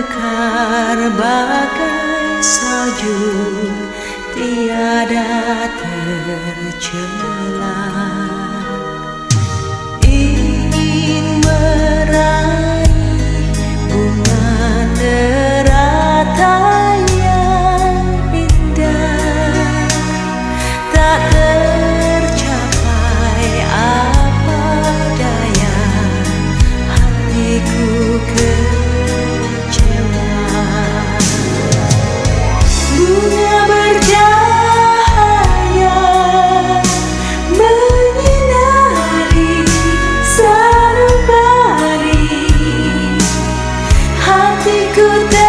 Mekar bagai salju Tiada tercela good day.